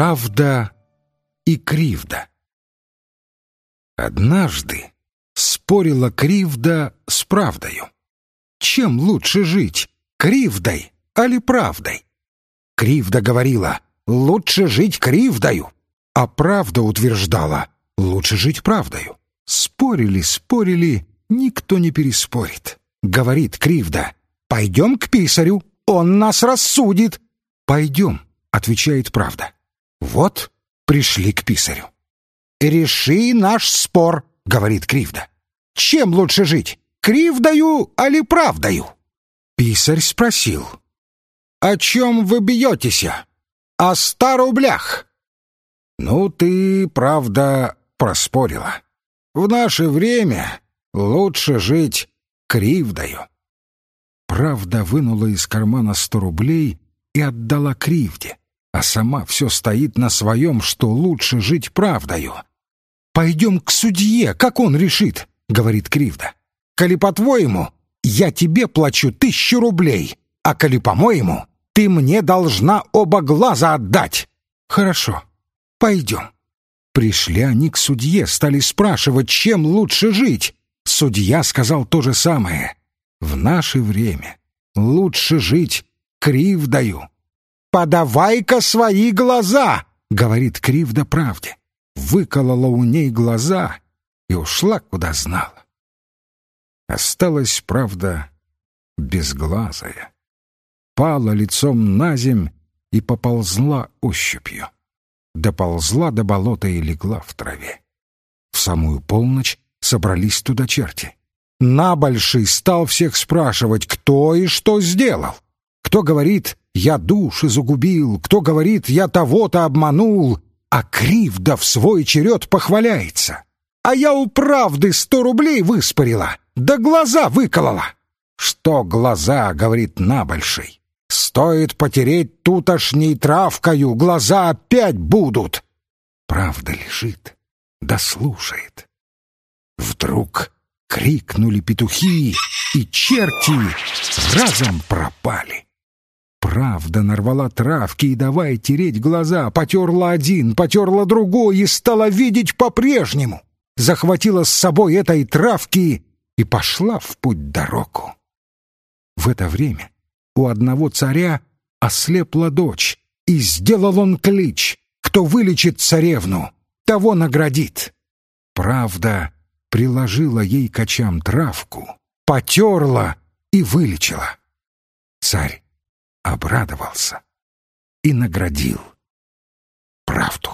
Правда и кривда. Однажды спорила кривда с правдою. Чем лучше жить, кривдой али правдой? Кривда говорила, лучше жить кривдою, а правда утверждала, лучше жить правдою. Спорили, спорили, никто не переспорит. Говорит кривда, пойдем к писарю, он нас рассудит. Пойдем, отвечает правда. Вот пришли к писарю. «Реши наш спор», — говорит Кривда. «Чем лучше жить, кривдою али правдою?» Писарь спросил. «О чем вы бьетесь? О ста рублях?» «Ну, ты, правда, проспорила. В наше время лучше жить кривдою». Правда вынула из кармана сто рублей и отдала кривде а сама все стоит на своем, что лучше жить правдою. «Пойдем к судье, как он решит», — говорит Кривда. «Коли по-твоему, я тебе плачу тысячу рублей, а коли по-моему, ты мне должна оба глаза отдать». «Хорошо, пойдем». Пришли они к судье, стали спрашивать, чем лучше жить. Судья сказал то же самое. «В наше время лучше жить кривдою, «Подавай-ка свои глаза!» — говорит Кривда правде. Выколола у ней глаза и ушла, куда знала. Осталась, правда, безглазая. Пала лицом на земь и поползла ощупью. Доползла до болота и легла в траве. В самую полночь собрались туда черти. Набольший стал всех спрашивать, кто и что сделал. Кто говорит «я души загубил», кто говорит «я того-то обманул», а Кривда в свой черед похваляется. А я у правды сто рублей выспорила, да глаза выколола. Что глаза, говорит набольший, стоит потереть тутошней травкою, глаза опять будут. Правда лежит, да слушает. Вдруг крикнули петухи, и черти разом пропали. Правда нарвала травки и давай тереть глаза, потерла один, потерла другой и стала видеть по-прежнему. Захватила с собой этой травки и пошла в путь дорогу. В это время у одного царя ослепла дочь, и сделал он клич, кто вылечит царевну, того наградит. Правда приложила ей кочам травку, потерла и вылечила. Царь обрадовался и наградил правду.